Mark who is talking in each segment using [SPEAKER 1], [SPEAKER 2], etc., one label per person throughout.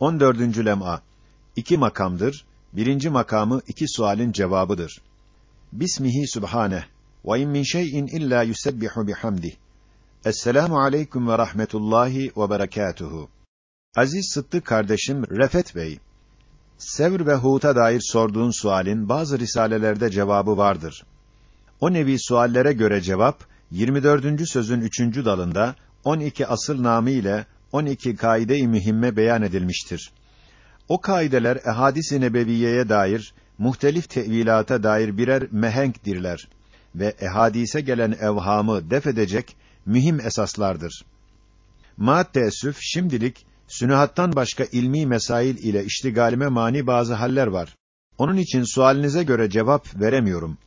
[SPEAKER 1] 14. lem'a. İki makamdır. Birinci makamı iki sualin cevabıdır. Bismihi subhaneh. Ve in min şey'in illa yusebbihu bihamdih. Esselamu aleyküm ve rahmetullahi ve berekatuhu. Aziz Sıddık kardeşim Refet Bey, Sevr ve Hut'a dair sorduğun sualin bazı risalelerde cevabı vardır. O nevi suallere göre cevap 24. sözün 3. dalında 12 asıl namı ile 12 kaide-i mühimme beyan edilmiştir. O kaideler ehadis-i nebeviyeye dair muhtelif tevilata dair birer mehenkdirler ve ehadise gelen evhamı def edecek mühim esaslardır. Ma şimdilik sünuhattan başka ilmi mesail ile iştigalime mani bazı haller var. Onun için sualinize göre cevap veremiyorum.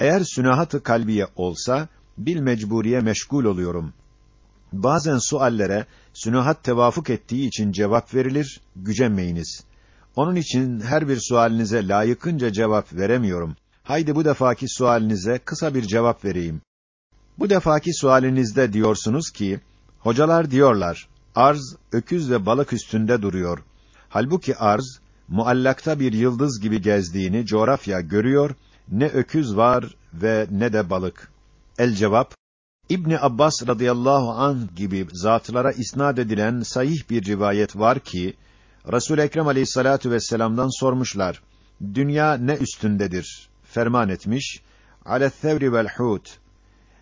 [SPEAKER 1] Eğer sünahat-ı kalbiye olsa bil mecburiye meşgul oluyorum. Bazen suallere sünuhat tevafuk ettiği için cevap verilir, gücenmeyiniz. Onun için her bir sualinize layıkınca cevap veremiyorum. Haydi bu defaki sualinize kısa bir cevap vereyim. Bu defaki sualinizde diyorsunuz ki, hocalar diyorlar, arz, öküz ve balık üstünde duruyor. Halbuki arz, muallakta bir yıldız gibi gezdiğini coğrafya görüyor, ne öküz var ve ne de balık. El cevap, İbni Abbas radıyallahu anh gibi zatlara isnad edilen sahih bir rivayet var ki, Resul Ekrem Aleyhissalatu vesselam'dan sormuşlar. Dünya ne üstündedir? Ferman etmiş. Alet thevri vel hut.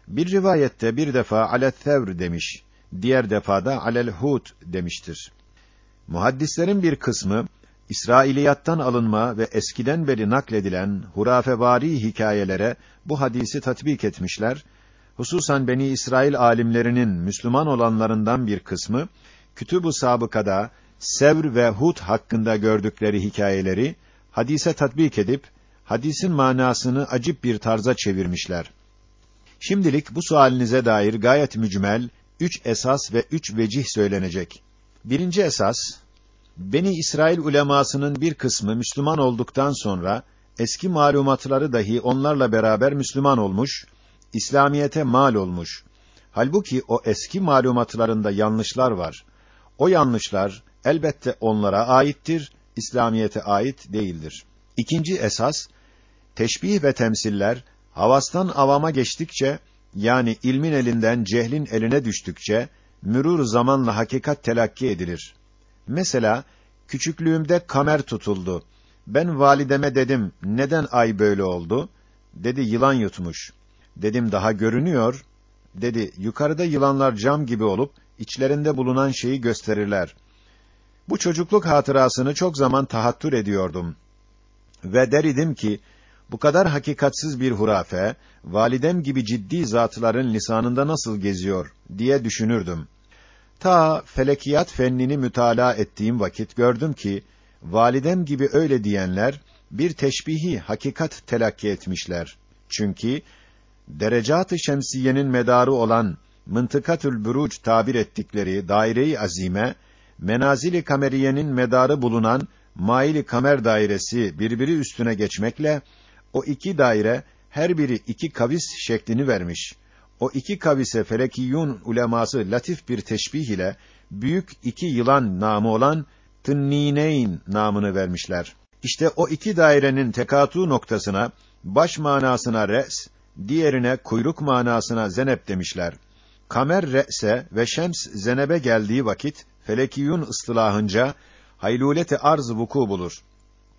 [SPEAKER 1] Bir rivayette bir defa alet thevr demiş. Diğer defada alel hut demiştir. Muhaddislerin bir kısmı İsrailiyattan alınma ve eskiden beri nakledilen hurafevari hikayelere bu hadisi tatbik etmişler. Hususan Beni İsrail alimlerinin Müslüman olanlarından bir kısmı Kütüb-ü Sabıka'da Sevr ve Hud hakkında gördükleri hikayeleri hadise tatbik edip hadisin manasını acip bir tarza çevirmişler. Şimdilik bu sualinize dair gayet mücmel üç esas ve üç vecih söylenecek. Birinci esas Beni İsrail ulemasının bir kısmı Müslüman olduktan sonra eski malumatları dahi onlarla beraber Müslüman olmuş, İslamiyete mal olmuş. Halbuki o eski malumatlarında yanlışlar var. O yanlışlar elbette onlara aittir, İslamiyete ait değildir. İkinci esas teşbih ve temsiller havastan avama geçtikçe yani ilmin elinden cehlin eline düştükçe mürur zamanla hakikat telakki edilir. Mesela küçüklüğümde kamer tutuldu. Ben valideme dedim, neden ay böyle oldu? Dedi yılan yutmuş. Dedim daha görünüyor. Dedi yukarıda yılanlar cam gibi olup içlerinde bulunan şeyi gösterirler. Bu çocukluk hatırasını çok zaman tahattür ediyordum. Ve der idim ki, bu kadar hakikatsiz bir hurafe, validem gibi ciddi zatların lisanında nasıl geziyor, diye düşünürdüm. Ta felekiyat fennini mütalaa ettiğim vakit gördüm ki, validem gibi öyle diyenler, bir teşbihi hakikat telakki etmişler. Çünkü, derecat-ı şemsiyenin medarı olan, mıntıkatül buruc tabir ettikleri daire-i azime, menazili kameriyenin medarı bulunan maili kamer dairesi birbiri üstüne geçmekle o iki daire her biri iki kavis şeklini vermiş. O iki kavise felekiyun uleması latif bir teşbih ile büyük iki yılan namı olan Tınnineyn namını vermişler. İşte o iki dairenin tekatu noktasına baş manasına res, diğerine kuyruk manasına zenep demişler. Kamer re'se ve şems zenebe geldiği vakit felekiyun ıstılahınca hayluleti arz vuku bulur.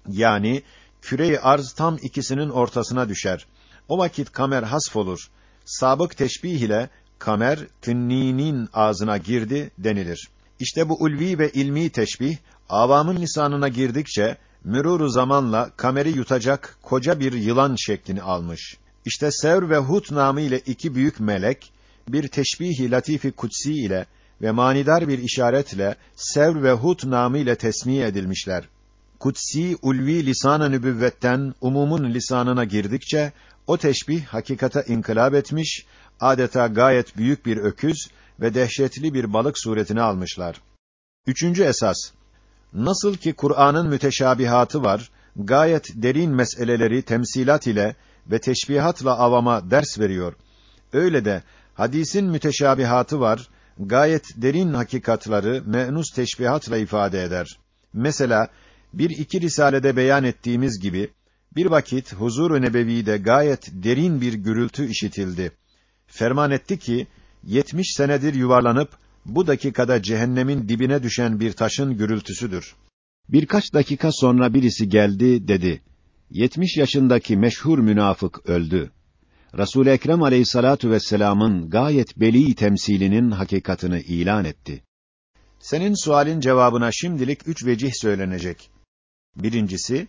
[SPEAKER 1] Yani küre arz tam ikisinin ortasına düşer. O vakit kamer hasf olur. Sabık teşbih ile kamer tünninin ağzına girdi denilir. İşte bu ulvi ve ilmi teşbih avamın lisanına girdikçe mürûru zamanla kameri yutacak koca bir yılan şeklini almış. İşte Sevr ve Hut namı ile iki büyük melek bir teşbih-i latifi kutsi ile ve manidar bir işaretle Sevr ve Hud namı ile tesmiye edilmişler. Kutsi ulvi lisan-ı nübüvvetten umumun lisanına girdikçe o teşbih hakikata inkılap etmiş, adeta gayet büyük bir öküz ve dehşetli bir balık suretini almışlar. Üçüncü esas Nasıl ki Kur'an'ın müteşabihatı var, gayet derin meseleleri temsilat ile ve teşbihatla avama ders veriyor. Öyle de hadisin müteşabihatı var, gayet derin hakikatları menus teşbihatla ifade eder Mesela bir iki risalede beyan ettiğimiz gibi bir vakit huzur-u nebevide gayet derin bir gürültü işitildi. Ferman etti ki 70 senedir yuvarlanıp bu dakikada cehennemin dibine düşen bir taşın gürültüsüdür. Birkaç dakika sonra birisi geldi dedi. 70 yaşındaki meşhur münafık öldü. Resul Ekrem Aleyhissalatu vesselam'ın gayet beli temsilinin hakikatını ilan etti. Senin sualin cevabına şimdilik üç vecih söylenecek. Birincisi,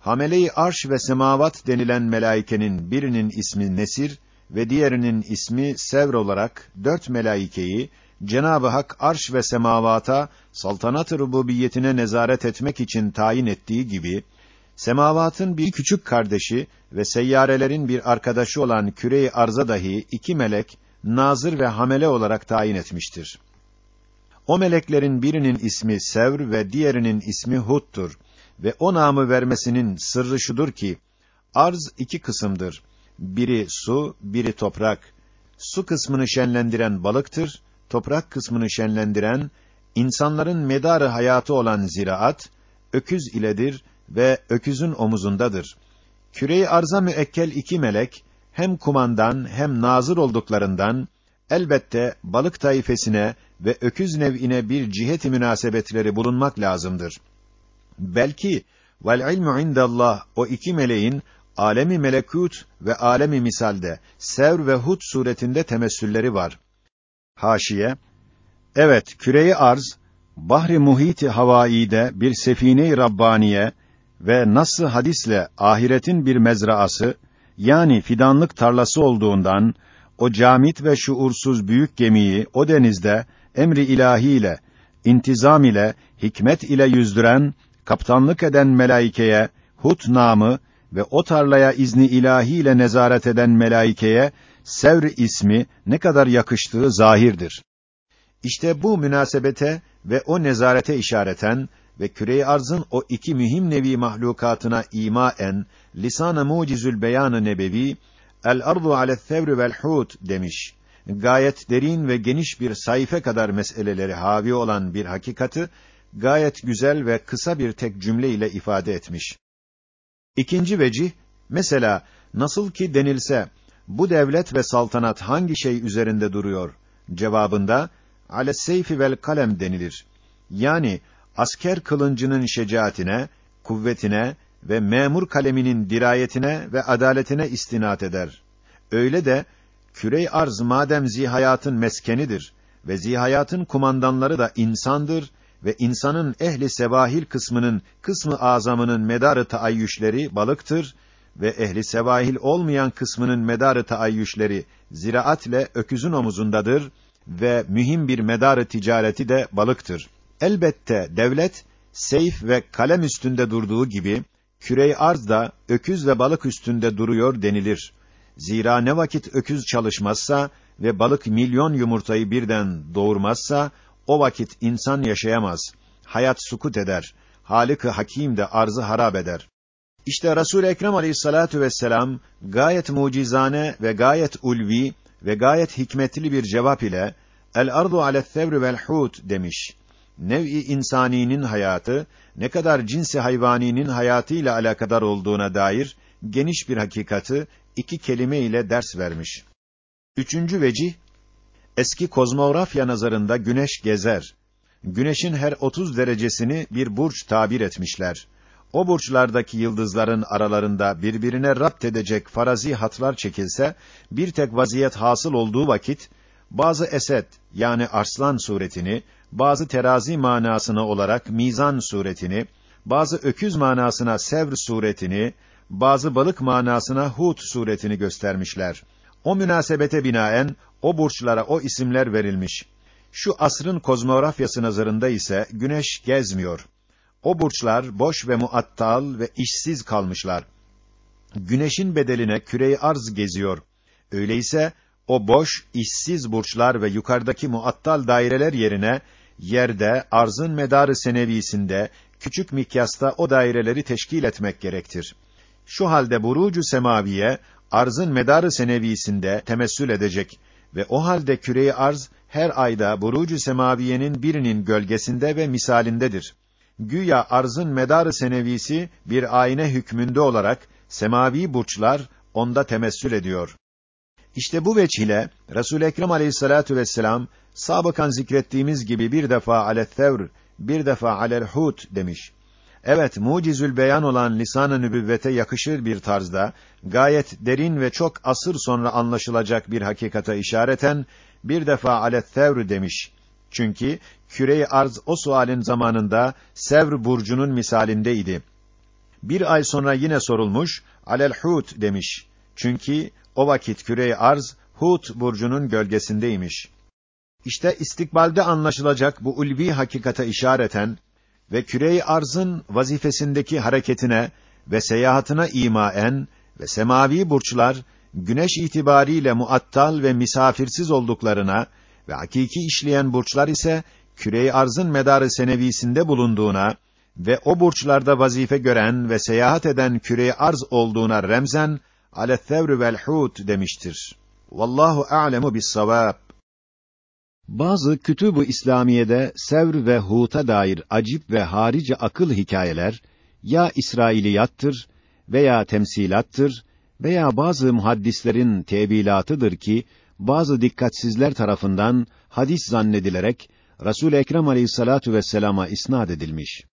[SPEAKER 1] hamele-i arş ve semavat denilen melaikenin birinin ismi Nesir ve diğerinin ismi Sevr olarak dört melaikeyi Cenab-ı Hak arş ve semavata saltanat-ı rububiyetine nezaret etmek için tayin ettiği gibi semavatın bir küçük kardeşi ve seyyarelerin bir arkadaşı olan küre-i arza dahi iki melek nazır ve hamele olarak tayin etmiştir. O meleklerin birinin ismi Sevr ve diğerinin ismi Hud'dur ve o namı vermesinin sırrı şudur ki arz iki kısımdır. Biri su, biri toprak. Su kısmını şenlendiren balıktır, toprak kısmını şenlendiren insanların medarı hayatı olan ziraat öküz iledir ve öküzün omuzundadır. Küreyi arza müekkel iki melek hem kumandan hem nazır olduklarından elbette balık taifesine ve öküz nev'ine bir ciheti münasebetleri bulunmak lazımdır. Belki vel ilmu indallah o iki meleğin alemi melekut ve alemi misalde Sevr ve Hud suretinde temessülleri var. Haşiye Evet, küreyi arz bahri muhiti havaide bir sefine-i rabbaniye ve nasıl hadisle ahiretin bir mezraası yani fidanlık tarlası olduğundan o camit ve şuursuz büyük gemiyi o denizde emri ilahiyle, intizam ile, hikmet ile yüzdüren, kaptanlık eden melaikeye Hut namı ve o tarlaya izni ilahiyle nezaret eden melaikeye Sevr ismi ne kadar yakıştığı zahirdir. İşte bu münasebete ve o nezarete işareten ve küre-i arzın o iki mühim nevi mahlukatına imaen lisan-ı mucizül beyan-ı nebevi el ardu ale's sevr vel hut demiş. Gayet derin ve geniş bir sayfa kadar meseleleri havi olan bir hakikati gayet güzel ve kısa bir tek cümle ile ifade etmiş. İkinci vecih mesela nasıl ki denilse bu devlet ve saltanat hangi şey üzerinde duruyor? Cevabında ale seyfi vel kalem denilir. Yani asker kılıncının şecaatine, kuvvetine ve memur kaleminin dirayetine ve adaletine istinat eder. Öyle de kürey arz madem zihayatın meskenidir ve zihayatın kumandanları da insandır ve insanın ehli sevahil kısmının kısmı azamının medarı taayyüşleri balıktır ve ehli sevahil olmayan kısmının medarı taayyüşleri ziraatle öküzün omuzundadır ve mühim bir medarı ticareti de balıktır. Elbette devlet seyf ve kalem üstünde durduğu gibi kürey arz da öküz ve balık üstünde duruyor denilir. Zira ne vakit öküz çalışmazsa ve balık milyon yumurtayı birden doğurmazsa o vakit insan yaşayamaz. Hayat sukut eder. Halık-ı Hakim de arzı harap eder. İşte Resul Ekrem Aleyhissalatu vesselam gayet mucizane ve gayet ulvi ve gayet hikmetli bir cevap ile el ardu ale's sevr vel hut demiş. Nev'i insaninin hayatı ne kadar cinsi hayvaninin hayatıyla alakadar olduğuna dair geniş bir hakikati iki kelime ile ders vermiş. Üçüncü vecih eski kozmografya nazarında güneş gezer. Güneşin her 30 derecesini bir burç tabir etmişler o burçlardaki yıldızların aralarında birbirine rapt edecek farazi hatlar çekilse, bir tek vaziyet hasıl olduğu vakit, bazı esed, yani arslan suretini, bazı terazi manasına olarak mizan suretini, bazı öküz manasına sevr suretini, bazı balık manasına hut suretini göstermişler. O münasebete binaen, o burçlara o isimler verilmiş. Şu asrın kozmografyası nazarında ise, güneş gezmiyor o burçlar boş ve muattal ve işsiz kalmışlar. Güneşin bedeline küreyi arz geziyor. Öyleyse o boş, işsiz burçlar ve yukarıdaki muattal daireler yerine yerde arzın medarı senevisinde küçük mikyasta o daireleri teşkil etmek gerektir. Şu halde burucu semaviye arzın medarı senevisinde temessül edecek ve o halde küreyi arz her ayda burucu semaviyenin birinin gölgesinde ve misalindedir güya arzın medarı senevisi bir ayna hükmünde olarak semavi burçlar onda temessül ediyor. İşte bu veç ile Resul Ekrem Aleyhissalatu vesselam sabıkan zikrettiğimiz gibi bir defa alet-tevr, bir defa alel-hut demiş. Evet, mucizül beyan olan lisan-ı nübüvvete yakışır bir tarzda, gayet derin ve çok asır sonra anlaşılacak bir hakikata işareten, bir defa alet-tevr demiş. Çünkü küre-i arz o sualin zamanında Sevr burcunun misalindeydi. Bir ay sonra yine sorulmuş, alel-hut demiş. Çünkü o vakit küre-i arz Hut burcunun gölgesindeymiş. İşte istikbalde anlaşılacak bu ulvi hakikata işareten ve küre-i arzın vazifesindeki hareketine ve seyahatine imaen ve semavi burçlar güneş itibariyle muattal ve misafirsiz olduklarına ve hakiki işleyen burçlar ise küre-i arzın medarı senevisinde bulunduğuna ve o burçlarda vazife gören ve seyahat eden küre-i arz olduğuna remzen alet-tevr vel hut demiştir. Vallahu a'lemu bis-savab. Bazı kütüb-ü İslamiye'de Sevr ve Hut'a dair acip ve harici akıl hikayeler ya İsrailiyattır veya temsilattır veya bazı muhaddislerin tevilatıdır ki bazı dikkatsizler tarafından hadis zannedilerek Resul Ekrem Aleyhissalatu vesselam'a isnad edilmiş.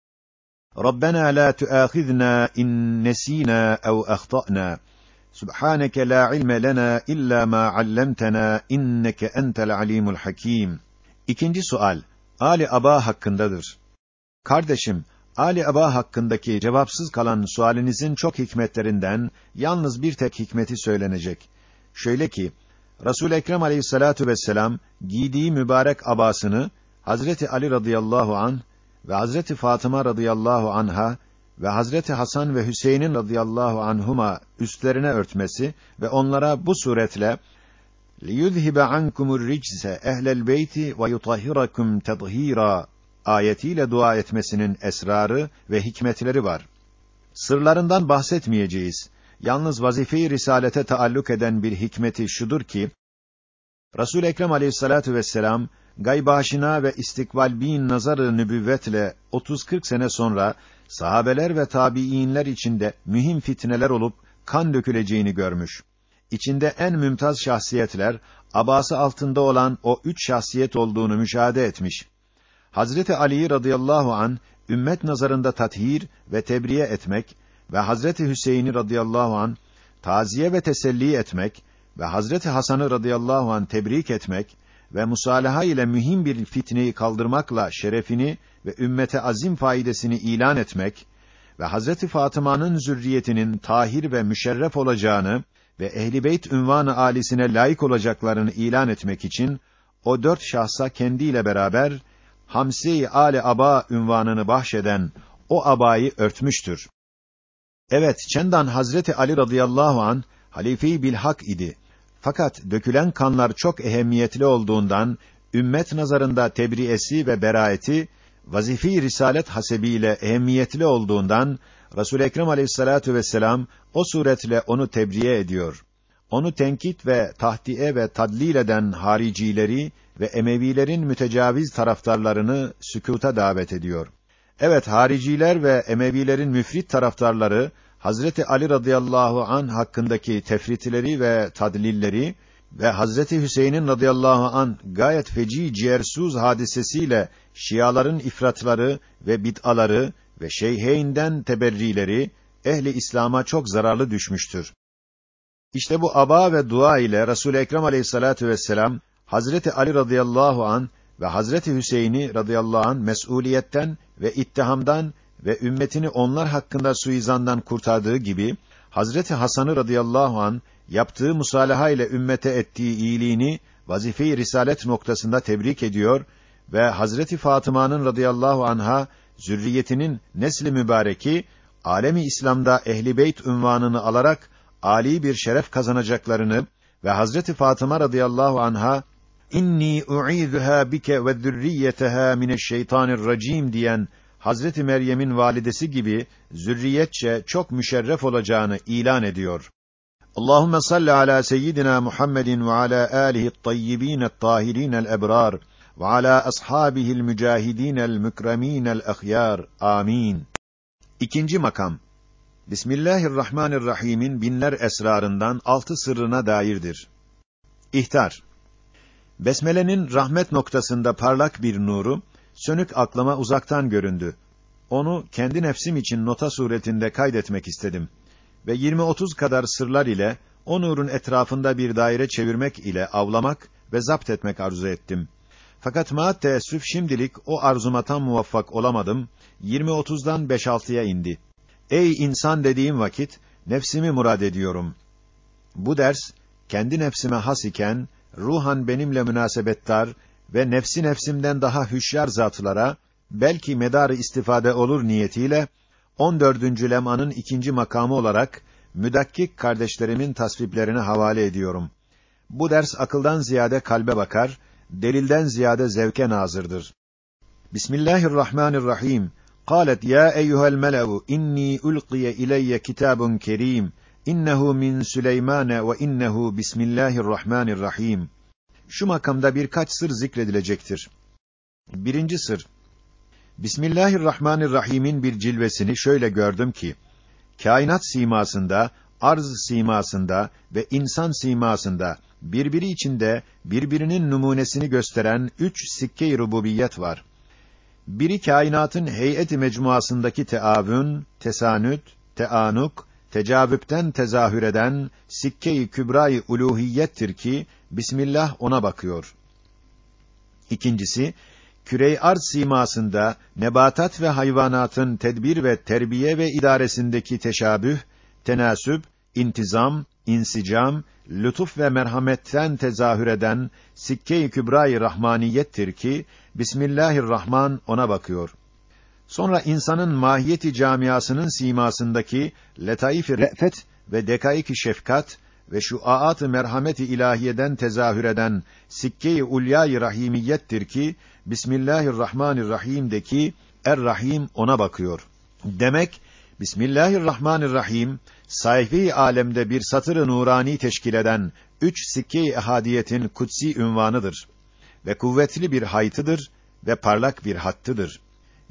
[SPEAKER 1] Rabbena la tuâkhidna in nesînâ ev ahtâna. Subhaneke la ilme lena illa ma allamtana inneke entel alimul hakim. İkinci sual Ali Aba hakkındadır. Kardeşim, Ali Aba hakkındaki cevapsız kalan sualinizin çok hikmetlerinden yalnız bir tek hikmeti söylenecek. Şöyle ki, Resul Ekrem Aleyhissalatu vesselam giydiği mübarek abasını Hazreti Ali radıyallahu an ve Hazreti Fatıma radıyallahu anha ve Hazreti Hasan ve Hüseyin'in radıyallahu anhuma üstlerine örtmesi ve onlara bu suretle liyuzhibe ankumur ricse ehlel beyti ve yutahhirakum tedhira ayetiyle dua etmesinin esrarı ve hikmetleri var. Sırlarından bahsetmeyeceğiz. Yalnız vazife-i risalete taalluk eden bir hikmeti şudur ki Resul Ekrem Aleyhissalatu vesselam gaybaşina ve istikbal bin nazarı nübüvvetle 30-40 sene sonra sahabeler ve tabiinler içinde mühim fitneler olup kan döküleceğini görmüş. İçinde en mümtaz şahsiyetler abası altında olan o üç şahsiyet olduğunu müşahede etmiş. Hazreti Ali radıyallahu an ümmet nazarında tathir ve tebriye etmek ve Hazreti Hüseyin'i radıyallahu an taziye ve teselli etmek ve Hazreti Hasan'ı radıyallahu an tebrik etmek ve musalaha ile mühim bir fitneyi kaldırmakla şerefini ve ümmete azim faidesini ilan etmek ve Hazreti Fatıma'nın zürriyetinin tahir ve müşerref olacağını ve ehli beyt ünvanı alisine layık olacaklarını ilan etmek için o dört şahsa kendiyle beraber Hamsi Ali Aba ünvanını bahşeden o abayı örtmüştür. Evet, çendan Hazreti Ali radıyallahu an halife-i bilhak idi. Fakat dökülen kanlar çok ehemmiyetli olduğundan ümmet nazarında tebriesi ve beraeti vazifi risalet hasebiyle ehemmiyetli olduğundan Resul Ekrem Aleyhissalatu vesselam o suretle onu tebriye ediyor. Onu tenkit ve tahdiye ve tadlil eden haricileri ve Emevilerin mütecaviz taraftarlarını sükuta davet ediyor. Evet, hariciler ve Emevilerin müfrit taraftarları Hazreti Ali radıyallahu an hakkındaki tefritleri ve tadlilleri ve Hazreti Hüseyin'in radıyallahu an gayet feci ciğersuz hadisesiyle Şiaların ifratları ve bid'aları ve şeyheyinden teberrileri ehli İslam'a çok zararlı düşmüştür. İşte bu aba ve dua ile Resul Ekrem Aleyhissalatu vesselam Hazreti Ali radıyallahu an ve Hazreti Hüseyin'i radıyallahu an mesuliyetten ve ittihamdan ve ümmetini onlar hakkında suizandan kurtardığı gibi Hazreti Hasan'ı radıyallahu an yaptığı musalaha ile ümmete ettiği iyiliğini vazife-i risalet noktasında tebrik ediyor ve Hazreti Fatıma'nın radıyallahu anha zürriyetinin nesli mübareki alemi İslam'da ehli beyt unvanını alarak ali bir şeref kazanacaklarını ve Hazreti Fatıma radıyallahu anha inni u'izuha bike ve zürriyeteha mineşşeytanirracim diyen Hazreti Meryem'in validesi gibi zürriyetçe çok müşerref olacağını ilan ediyor. Allahumme salli ala seyyidina Muhammedin ve ala alihi't tayyibin't tahirinel ebrar ve ala ashabihi'l mücahidinel mükreminel ahyar. Amin. İkinci makam Bismillahirrahmanirrahim'in binler esrarından altı sırrına dairdir. İhtar Besmele'nin rahmet noktasında parlak bir nuru, sönük aklıma uzaktan göründü. Onu kendi nefsim için nota suretinde kaydetmek istedim. Ve 20-30 kadar sırlar ile o nurun etrafında bir daire çevirmek ile avlamak ve zapt etmek arzu ettim. Fakat maat şimdilik o arzuma tam muvaffak olamadım. 20-30'dan 5-6'ya indi. Ey insan dediğim vakit nefsimi murad ediyorum. Bu ders kendi nefsime has iken ruhan benimle münasebettar ve nefsi nefsimden daha hüşyar zatlara belki medarı istifade olur niyetiyle 14. lemanın ikinci makamı olarak müdakkik kardeşlerimin tasviplerini havale ediyorum. Bu ders akıldan ziyade kalbe bakar, delilden ziyade zevke nazırdır. Bismillahirrahmanirrahim. قالت يا أيها الملأ إني ألقي إلي كتاب كريم إنه من سليمان وإنه بسم الله الرحمن الرحيم şu makamda birkaç sır zikredilecektir. Birinci sır. Bismillahirrahmanirrahim'in bir cilvesini şöyle gördüm ki, kainat simasında, arz simasında ve insan simasında birbiri içinde birbirinin numunesini gösteren üç sikke-i rububiyet var. Biri kainatın heyet-i mecmuasındaki teavün, tesanüt, teanuk, tecavüpten tezahür eden sikke-i kübra-i uluhiyettir ki Bismillah ona bakıyor. İkincisi, kürey arz simasında nebatat ve hayvanatın tedbir ve terbiye ve idaresindeki teşabüh, tenasüp, intizam, insicam, lütuf ve merhametten tezahür eden sikke-i kübra-i rahmaniyettir ki Bismillahirrahman ona bakıyor. Sonra insanın mahiyeti camiasının simasındaki letaif-i re'fet ve dekaik-i şefkat ve şu aat-ı merhameti ilahiyeden tezahür eden sikke-i ulya-i rahimiyettir ki Bismillahirrahmanirrahim'deki Er-Rahim ona bakıyor. Demek Bismillahirrahmanirrahim sayfi alemde bir satır-ı nurani teşkil eden üç sikke-i ehadiyetin kutsi ünvanıdır ve kuvvetli bir haytıdır ve parlak bir hattıdır.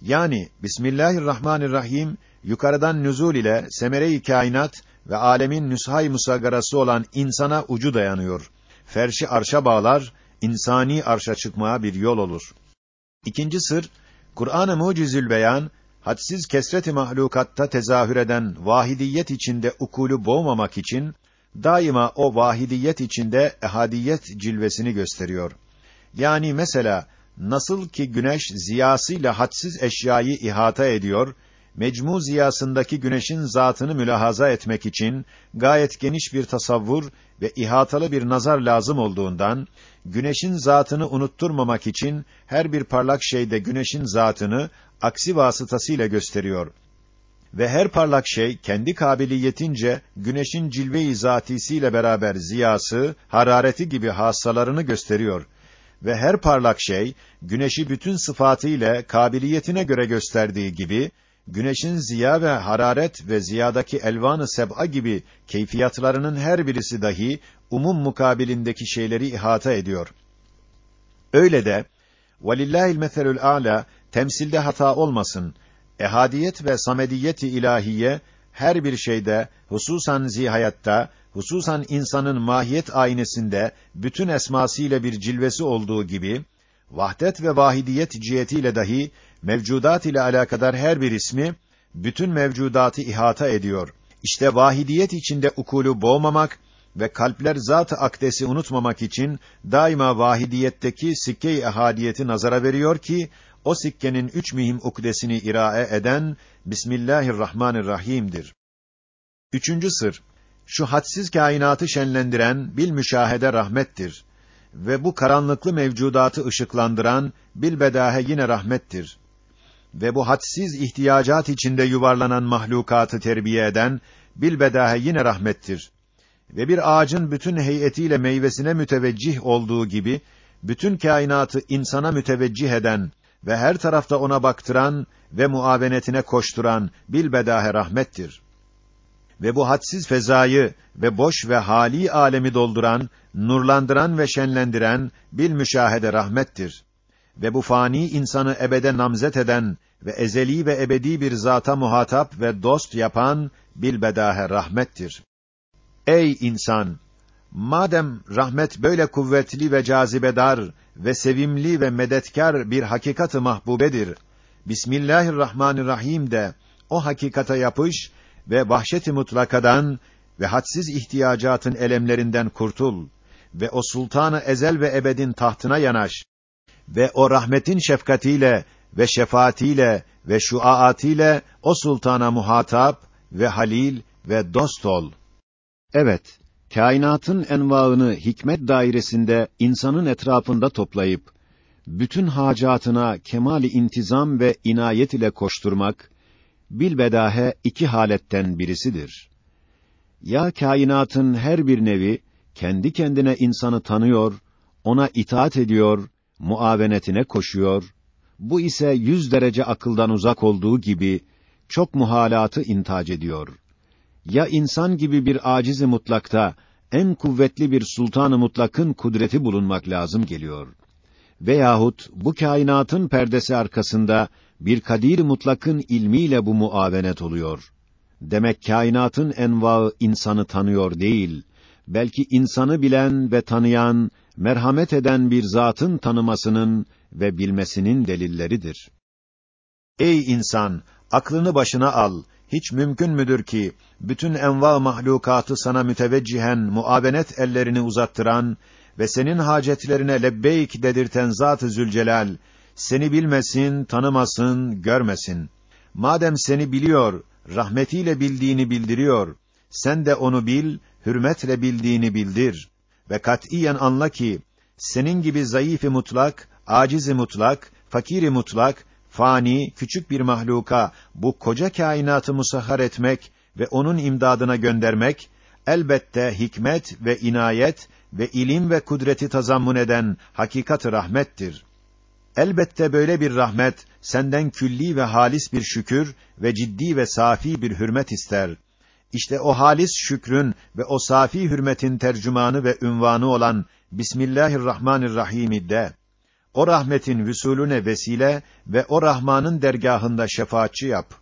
[SPEAKER 1] Yani Bismillahirrahmanirrahim yukarıdan nüzul ile semere-i kainat ve alemin nüshay musagarası olan insana ucu dayanıyor. Ferşi arşa bağlar, insani arşa çıkmaya bir yol olur. İkinci sır, Kur'an-ı Mucizül Beyan, hadsiz kesret-i mahlukatta tezahür eden vahidiyet içinde ukulu boğmamak için, daima o vahidiyet içinde ehadiyet cilvesini gösteriyor. Yani mesela, nasıl ki güneş ziyasıyla hadsiz eşyayı ihata ediyor, mecmu ziyasındaki güneşin zatını mülahaza etmek için gayet geniş bir tasavvur ve ihatalı bir nazar lazım olduğundan güneşin zatını unutturmamak için her bir parlak şeyde güneşin zatını aksi vasıtasıyla gösteriyor. Ve her parlak şey kendi kabiliyetince güneşin cilve-i beraber ziyası, harareti gibi hassalarını gösteriyor ve her parlak şey güneşi bütün sıfatı ile kabiliyetine göre gösterdiği gibi güneşin ziya ve hararet ve ziyadaki elvanı seb'a gibi keyfiyatlarının her birisi dahi umum mukabilindeki şeyleri ihata ediyor. Öyle de velillahil meselül âlâ temsilde hata olmasın. Ehadiyet ve samediyeti ilahiye her bir şeyde hususan zihayatta hususan insanın mahiyet aynesinde bütün esmasıyla bir cilvesi olduğu gibi vahdet ve vahidiyet cihetiyle dahi mevcudat ile alakadar her bir ismi bütün mevcudatı ihata ediyor. İşte vahidiyet içinde ukulu boğmamak ve kalpler zat-ı akdesi unutmamak için daima vahidiyetteki sikke-i ehadiyeti nazara veriyor ki o sikkenin üç mühim ukdesini irae eden Bismillahirrahmanirrahim'dir. Üçüncü sır şu hadsiz kainatı şenlendiren bil müşahede rahmettir ve bu karanlıklı mevcudatı ışıklandıran bil bedahe yine rahmettir ve bu hadsiz ihtiyacat içinde yuvarlanan mahlukatı terbiye eden bil bedahe yine rahmettir ve bir ağacın bütün heyetiyle meyvesine müteveccih olduğu gibi bütün kainatı insana müteveccih eden ve her tarafta ona baktıran ve muavenetine koşturan bil bedahe rahmettir ve bu hadsiz fezayı ve boş ve hali alemi dolduran, nurlandıran ve şenlendiren bil müşahede rahmettir. ve bu fani insanı ebede namzet eden ve ezeli ve ebedi bir zata muhatap ve dost yapan bilbedahe rahmettir. Ey insan! Madem rahmet böyle kuvvetli ve cazibedar ve sevimli ve medetkar bir hakikatı mahbubedir. Bismillahirrahmanirrahim de o hakikate yapış ve vahşeti mutlakadan ve hadsiz ihtiyacatın elemlerinden kurtul ve o sultanı ezel ve ebedin tahtına yanaş ve o rahmetin şefkatiyle ve şefaatiyle ve şuaatiyle o sultana muhatap ve halil ve dost ol. Evet, kainatın envaını hikmet dairesinde insanın etrafında toplayıp bütün hacatına kemali intizam ve inayet ile koşturmak bilbedahe iki haletten birisidir. Ya kainatın her bir nevi kendi kendine insanı tanıyor, ona itaat ediyor, muavenetine koşuyor. Bu ise yüz derece akıldan uzak olduğu gibi çok muhalatı intac ediyor. Ya insan gibi bir acizi mutlakta en kuvvetli bir sultanı mutlakın kudreti bulunmak lazım geliyor. Veyahut bu kainatın perdesi arkasında bir kadir mutlakın ilmiyle bu muavenet oluyor. Demek kainatın envaı insanı tanıyor değil, belki insanı bilen ve tanıyan, merhamet eden bir zatın tanımasının ve bilmesinin delilleridir. Ey insan, aklını başına al. Hiç mümkün müdür ki bütün enva mahlukatı sana müteveccihen muavenet ellerini uzattıran ve senin hacetlerine lebbeyk dedirten Zat-ı Zülcelal seni bilmesin, tanımasın, görmesin. Madem seni biliyor, rahmetiyle bildiğini bildiriyor. Sen de onu bil, hürmetle bildiğini bildir ve katiyen anla ki senin gibi zayıf mutlak, acizi mutlak, fakiri mutlak, fani, küçük bir mahluka bu koca kainatı musahhar etmek ve onun imdadına göndermek elbette hikmet ve inayet ve ilim ve kudreti tazammun eden hakikat rahmettir. Elbette böyle bir rahmet senden külli ve halis bir şükür ve ciddi ve safi bir hürmet ister. İşte o halis şükrün ve o safi hürmetin tercümanı ve ünvanı olan Bismillahirrahmanirrahim de o rahmetin vüsulüne vesile ve o Rahman'ın dergahında şefaatçi yap.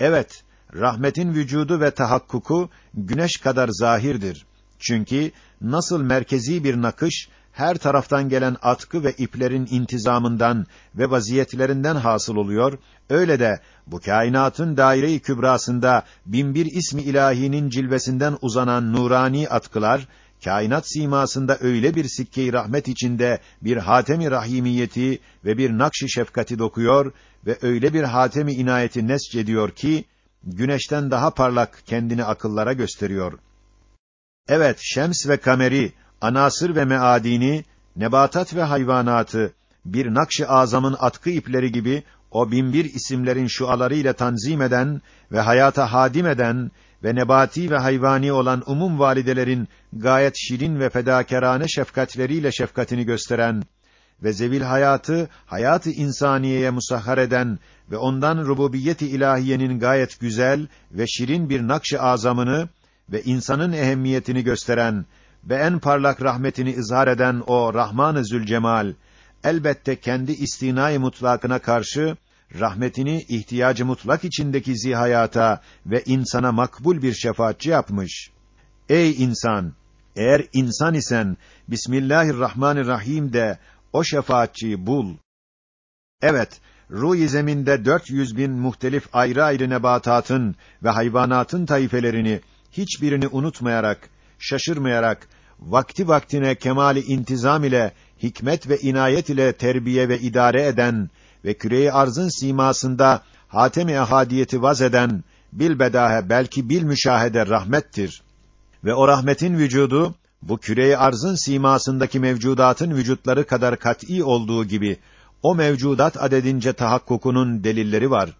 [SPEAKER 1] Evet, rahmetin vücudu ve tahakkuku güneş kadar zahirdir. Çünkü nasıl merkezi bir nakış her taraftan gelen atkı ve iplerin intizamından ve vaziyetlerinden hasıl oluyor, öyle de bu kainatın daire-i kübrasında binbir ismi ilahinin cilvesinden uzanan nurani atkılar kainat simasında öyle bir sikke-i rahmet içinde bir hatemi rahimiyeti ve bir nakş-ı şefkati dokuyor ve öyle bir hatemi inayeti nescediyor ki güneşten daha parlak kendini akıllara gösteriyor. Evet, şems ve kameri, anasır ve meadini, nebatat ve hayvanatı bir nakş-ı azamın atkı ipleri gibi o binbir isimlerin şuaları ile tanzim eden ve hayata hadim eden ve nebati ve hayvani olan umum validelerin gayet şirin ve fedakârane şefkatleriyle şefkatini gösteren ve zevil hayatı hayatı insaniyeye musahhar eden ve ondan rububiyeti ilahiyenin gayet güzel ve şirin bir nakş-ı azamını ve insanın ehemmiyetini gösteren ve en parlak rahmetini izhar eden o Rahman-ı Zülcemal elbette kendi istinai mutlakına karşı rahmetini ihtiyacı mutlak içindeki zihayata ve insana makbul bir şefaatçi yapmış. Ey insan! Eğer insan isen, Bismillahirrahmanirrahim de o şefaatçiyi bul. Evet, ruh-i zeminde 400 bin muhtelif ayrı ayrı nebatatın ve hayvanatın tayfelerini hiçbirini unutmayarak, şaşırmayarak, vakti vaktine kemali intizam ile, hikmet ve inayet ile terbiye ve idare eden ve küreyi arzın simasında hatem-i ehadiyeti vaz eden bilbedahe belki bil müşahede rahmettir. Ve o rahmetin vücudu bu küreyi arzın simasındaki mevcudatın vücutları kadar kat'î olduğu gibi o mevcudat adedince tahakkukunun delilleri var.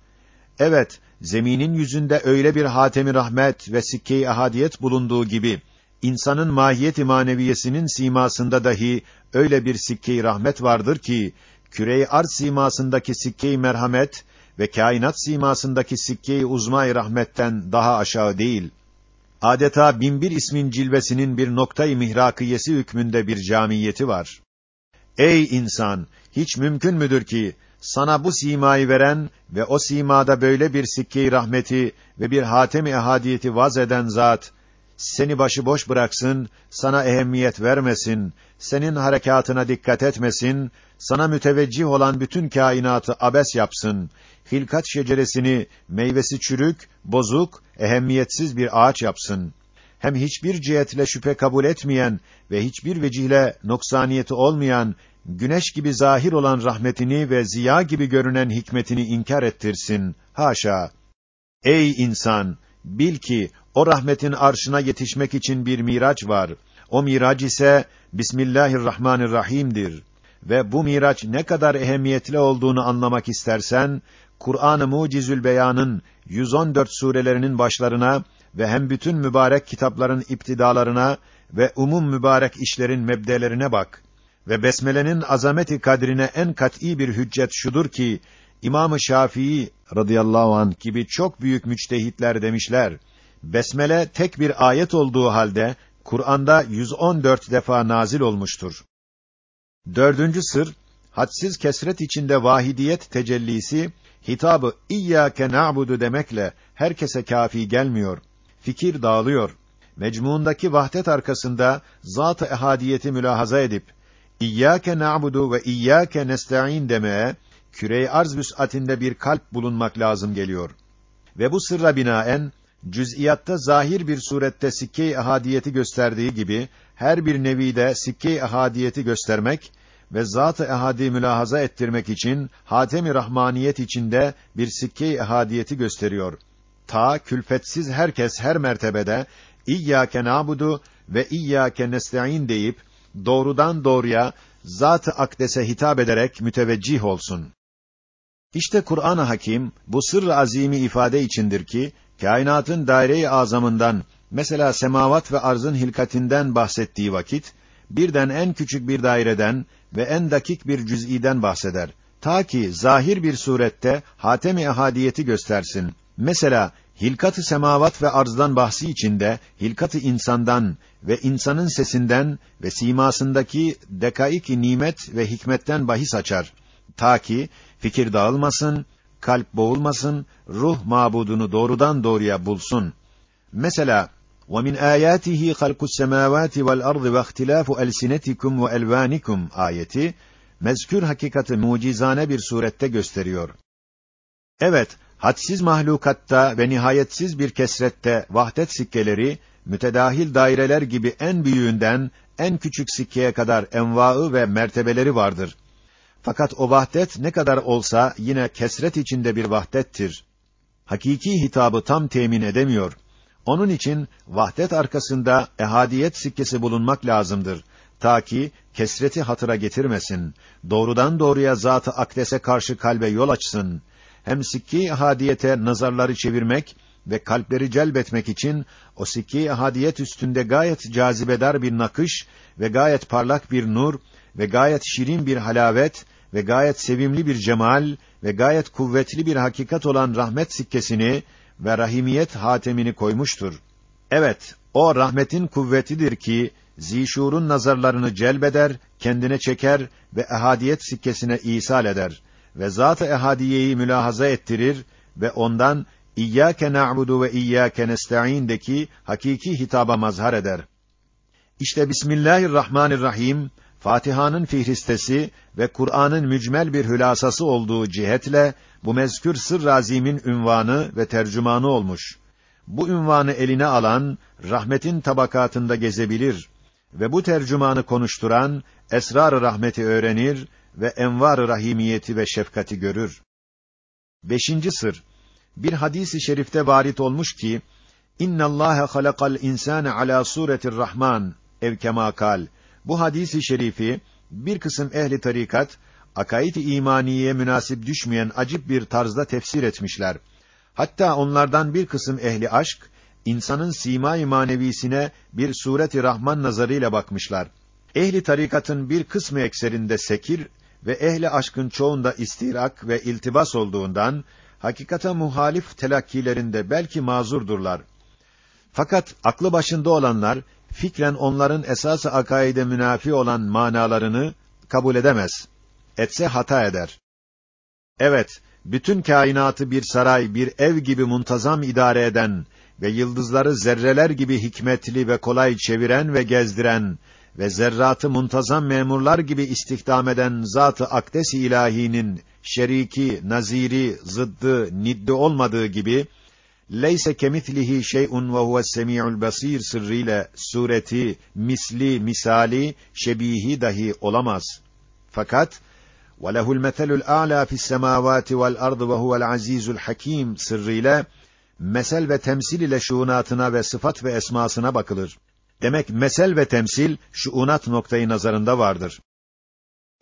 [SPEAKER 1] Evet, zeminin yüzünde öyle bir hatemi rahmet ve sikke-i ahadiyet bulunduğu gibi insanın mahiyet-i maneviyesinin simasında dahi öyle bir sikke-i rahmet vardır ki küre-i arz simasındaki sikke-i merhamet ve kainat simasındaki sikke-i uzma-i rahmetten daha aşağı değil. Adeta binbir ismin cilvesinin bir noktayı mihrakiyesi hükmünde bir camiyeti var. Ey insan! Hiç mümkün müdür ki, sana bu simayı veren ve o simada böyle bir sikke rahmeti ve bir hatem-i ehadiyeti vaz eden zat, seni başıboş bıraksın, sana ehemmiyet vermesin, senin harekatına dikkat etmesin, sana müteveccih olan bütün kainatı abes yapsın, hilkat şeceresini meyvesi çürük, bozuk, ehemmiyetsiz bir ağaç yapsın. Hem hiçbir cihetle şüphe kabul etmeyen ve hiçbir vecihle noksaniyeti olmayan, güneş gibi zahir olan rahmetini ve ziya gibi görünen hikmetini inkar ettirsin. Haşa! Ey insan! Bil ki, o rahmetin arşına yetişmek için bir miraç var. O miraç ise Bismillahirrahmanirrahim'dir. Ve bu miraç ne kadar ehemmiyetli olduğunu anlamak istersen, Kur'an-ı Mucizül Beyan'ın 114 surelerinin başlarına ve hem bütün mübarek kitapların iptidalarına ve umum mübarek işlerin mebdelerine bak. Ve besmelenin azameti kadrine en kat'î bir hüccet şudur ki, İmam-ı Şafii radıyallahu an gibi çok büyük müçtehitler demişler. Besmele tek bir ayet olduğu halde Kur'an'da 114 defa nazil olmuştur. Dördüncü sır, hadsiz kesret içinde vahidiyet tecellisi, hitabı İyyâke na'budu demekle herkese kafi gelmiyor. Fikir dağılıyor. Mecmuundaki vahdet arkasında zat-ı ehadiyeti mülahaza edip İyyâke na'budu ve İyyâke nesta'in demeye küre-i arz vüs'atinde bir kalp bulunmak lazım geliyor. Ve bu sırra binaen cüz'iyatta zahir bir surette sikke-i ehadiyeti gösterdiği gibi her bir nevide sikke-i ehadiyeti göstermek ve zat-ı ehadi mülahaza ettirmek için hatem-i rahmaniyet içinde bir sikke-i ehadiyeti gösteriyor. Ta külfetsiz herkes her mertebede İyyâke nâbudu ve İyyâke nestaîn deyip doğrudan doğruya zat-ı akdese hitap ederek müteveccih olsun. İşte Kur'an-ı Hakim bu sırr azimi ifade içindir ki kainatın daire-i azamından mesela semavat ve arzın hilkatinden bahsettiği vakit birden en küçük bir daireden ve en dakik bir cüz'iden bahseder. Ta ki zahir bir surette hatem-i ehadiyeti göstersin. Mesela hilkat-ı semavat ve arzdan bahsi içinde hilkat-ı insandan ve insanın sesinden ve simasındaki dekaik-i nimet ve hikmetten bahis açar. Ta ki fikir dağılmasın, kalp boğulmasın, ruh mabudunu doğrudan doğruya bulsun. Mesela وَمِنْ آيَاتِهِ خَلْقُ السَّمَاوَاتِ وَالْأَرْضِ وَاخْتِلَافُ أَلْسِنَتِكُمْ وَأَلْوَانِكُمْ ayeti mezkür hakikati mucizane bir surette gösteriyor. Evet, hadsiz mahlukatta ve nihayetsiz bir kesrette vahdet sikkeleri mütedahil daireler gibi en büyüğünden en küçük sikkeye kadar envaı ve mertebeleri vardır. Fakat o vahdet ne kadar olsa yine kesret içinde bir vahdettir. Hakiki hitabı tam temin edemiyor. Onun için vahdet arkasında ehadiyet sikkesi bulunmak lazımdır. Ta ki kesreti hatıra getirmesin. Doğrudan doğruya zat-ı akdese karşı kalbe yol açsın. Hem sikki ehadiyete nazarları çevirmek ve kalpleri celbetmek için o sikki ehadiyet üstünde gayet cazibedar bir nakış ve gayet parlak bir nur ve gayet şirin bir halavet ve gayet sevimli bir cemal ve gayet kuvvetli bir hakikat olan rahmet sikkesini ve rahimiyet hatemini koymuştur. Evet, o rahmetin kuvvetidir ki zişurun nazarlarını celbeder, kendine çeker ve ehadiyet sikkesine isal eder ve zat-ı ehadiyeyi mülahaza ettirir ve ondan İyyâke na'budu ve iyyâke nestaîn'deki hakiki hitaba mazhar eder. İşte Bismillahirrahmanirrahim Fatiha'nın fihristesi ve Kur'an'ın mücmel bir hülasası olduğu cihetle bu mezkür sır razimin ünvanı ve tercümanı olmuş. Bu ünvanı eline alan rahmetin tabakatında gezebilir ve bu tercümanı konuşturan esrar-ı rahmeti öğrenir ve envar-ı rahimiyeti ve şefkati görür. Beşinci sır. Bir hadisi şerifte varit olmuş ki İnna Allaha halakal insane ala suretir Rahman ev kema kal. Bu hadisi şerifi bir kısım ehli tarikat akaid-i imaniye münasip düşmeyen acip bir tarzda tefsir etmişler. Hatta onlardan bir kısım ehli aşk insanın sima-i manevisine bir sureti rahman nazarıyla bakmışlar. Ehli tarikatın bir kısmı ekserinde sekir ve ehli aşkın çoğunda istirak ve iltibas olduğundan hakikata muhalif telakkilerinde belki mazurdurlar. Fakat aklı başında olanlar fikren onların esas-ı akaide münafi olan manalarını kabul edemez. Etse hata eder. Evet, bütün kainatı bir saray, bir ev gibi muntazam idare eden ve yıldızları zerreler gibi hikmetli ve kolay çeviren ve gezdiren ve zerratı muntazam memurlar gibi istihdam eden zat-ı akdes ilahinin şeriki, naziri, zıddı, niddi olmadığı gibi leyse kemitlihi şey'un ve huves semi'ul basir sırrıyla sureti, misli, misali, şebihi dahi olamaz. Fakat وَلَهُ الْمَثَلُ الْأَعْلَى فِي السَّمَاوَاتِ وَالْأَرْضِ وَهُوَ الْعَز۪يزُ الْحَك۪يمُ sırrıyla mesel ve temsil ile şuunatına ve sıfat ve esmasına bakılır. Demek mesel ve temsil şuunat noktayı nazarında vardır.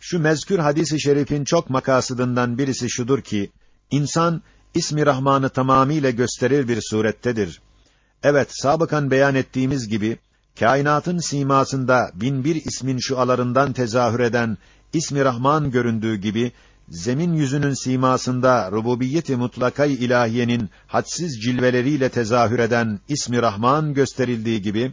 [SPEAKER 1] Şu mezkür hadisi şerifin çok makasıdından birisi şudur ki insan ismi Rahman'ı tamamiyle gösterir bir surettedir. Evet, sabıkan beyan ettiğimiz gibi kainatın simasında bin bir ismin şualarından tezahür eden ismi Rahman göründüğü gibi zemin yüzünün simasında rububiyeti mutlakay ilahiyenin hadsiz cilveleriyle tezahür eden ismi Rahman gösterildiği gibi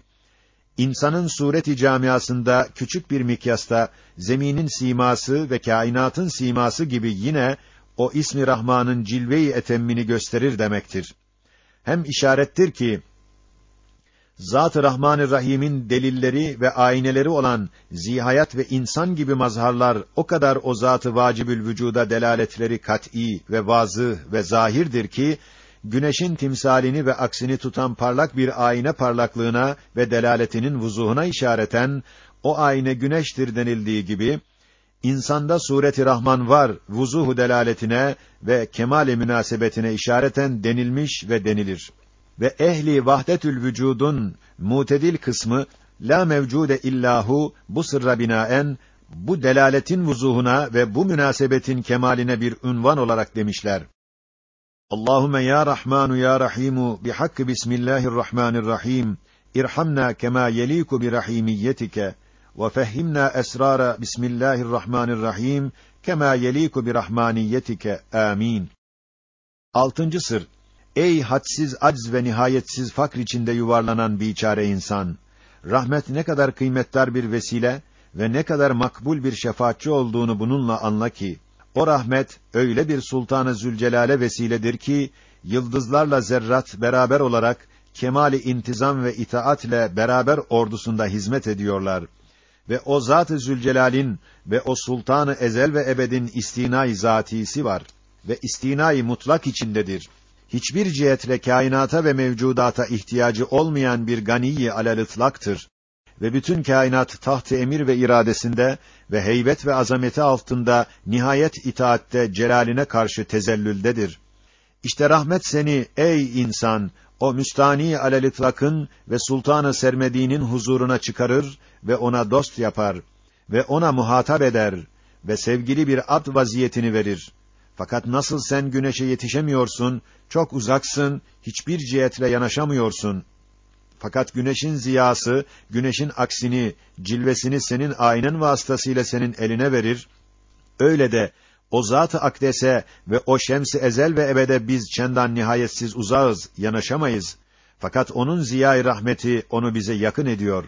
[SPEAKER 1] insanın sureti camiasında küçük bir mikyasta zeminin siması ve kainatın siması gibi yine o ismi Rahman'ın cilve-i etemmini gösterir demektir. Hem işarettir ki Zat-ı Rahman-ı Rahim'in delilleri ve ayneleri olan zihayat ve insan gibi mazharlar o kadar o zat-ı vacibül vücuda delaletleri kat'î ve vazı ve zahirdir ki güneşin timsalini ve aksini tutan parlak bir ayna parlaklığına ve delaletinin vuzuhuna işareten o ayna güneştir denildiği gibi insanda sureti Rahman var vuzuhu delaletine ve kemale münasebetine işareten denilmiş ve denilir. Ve ehli vahdetül vücudun mutedil kısmı la mevcude illahu bu sırra binaen bu delaletin vuzuhuna ve bu münasebetin kemaline bir ünvan olarak demişler. Allahumme ya Rahmanu ya Rahimu bihakkı Bismillahirrahmanirrahim irhamna kema yeliku bi rahimiyyetike ve fehhimna esrara Bismillahirrahmanirrahim kema yeliku bi rahmaniyyetike. Amin. Altıncı sır. Ey hadsiz acz ve nihayetsiz fakr içinde yuvarlanan biçare insan! Rahmet ne kadar kıymetdar bir vesile ve ne kadar makbul bir şefaatçi olduğunu bununla anla ki, o rahmet öyle bir sultanı Zülcelal'e vesiledir ki yıldızlarla zerrat beraber olarak kemali intizam ve itaat ile beraber ordusunda hizmet ediyorlar ve o Zat-ı Zülcelal'in ve o Sultanı Ezel ve Ebed'in istinai zatisi var ve istinai mutlak içindedir. Hiçbir cihetle kainata ve mevcudata ihtiyacı olmayan bir ganiyi alel ve bütün kainat taht emir ve iradesinde ve heybet ve azameti altında nihayet itaatte celaline karşı tezellüldedir. İşte rahmet seni ey insan o müstani alel ve sultanı sermediğinin huzuruna çıkarır ve ona dost yapar ve ona muhatap eder ve sevgili bir abd vaziyetini verir. Fakat nasıl sen güneşe yetişemiyorsun, çok uzaksın, hiçbir cihetle yanaşamıyorsun. Fakat güneşin ziyası, güneşin aksini, cilvesini senin aynen vasıtasıyla senin eline verir. Öyle de o zat-ı akdese ve o şems-i ezel ve ebede biz çendan nihayetsiz uzağız, yanaşamayız. Fakat onun ziyai rahmeti onu bize yakın ediyor.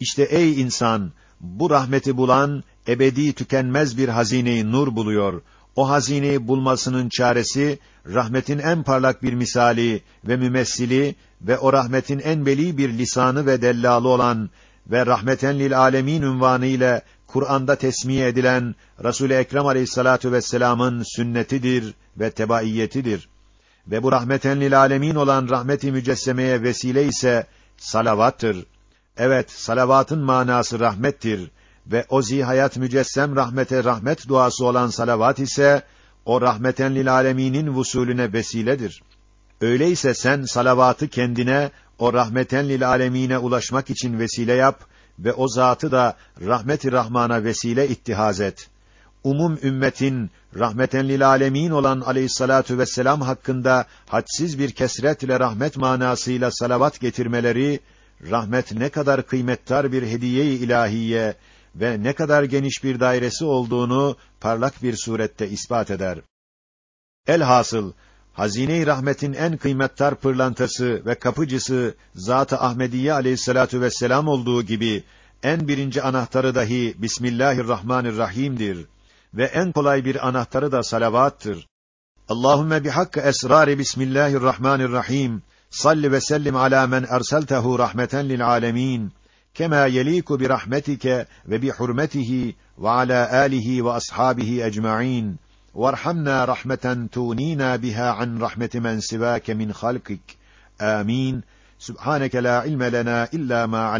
[SPEAKER 1] İşte ey insan, bu rahmeti bulan ebedi tükenmez bir hazineyi nur buluyor. O hazineyi bulmasının çaresi rahmetin en parlak bir misali ve mümessili ve o rahmetin en beli bir lisanı ve dellalı olan ve rahmeten lil alemin ünvanı ile Kur'an'da tesmiye edilen Resul-i Ekrem Aleyhissalatu vesselam'ın sünnetidir ve tebaiyetidir. Ve bu rahmeten lil alemin olan rahmeti mücessemeye vesile ise salavattır. Evet, salavatın manası rahmettir ve o zihayat mücessem rahmete rahmet duası olan salavat ise o rahmeten lil aleminin vusulüne vesiledir. Öyleyse sen salavatı kendine o rahmeten lil alemine ulaşmak için vesile yap ve o zatı da rahmeti rahmana vesile ittihaz et. Umum ümmetin rahmeten lil alemin olan Aleyhissalatu vesselam hakkında hadsiz bir kesret ile rahmet manasıyla salavat getirmeleri rahmet ne kadar kıymettar bir hediye-i ilahiye ve ne kadar geniş bir dairesi olduğunu parlak bir surette ispat eder. Elhasıl hazine-i rahmetin en kıymettar pırlantası ve kapıcısı Zat-ı Ahmediye Aleyhissalatu vesselam olduğu gibi en birinci anahtarı dahi Bismillahirrahmanirrahim'dir ve en kolay bir anahtarı da salavattır. Allahümme bihakkı esrari Bismillahirrahmanirrahim salli ve sellim ala men erseltehu rahmeten lil alemin kema yeliku bi rahmetike ve bi hurmetihi ve ala alihi ve ashabihi ecmaîn varhamna rahmeten tunina biha an rahmeti men sivake min halkik amin subhaneke la ilme lena illa ma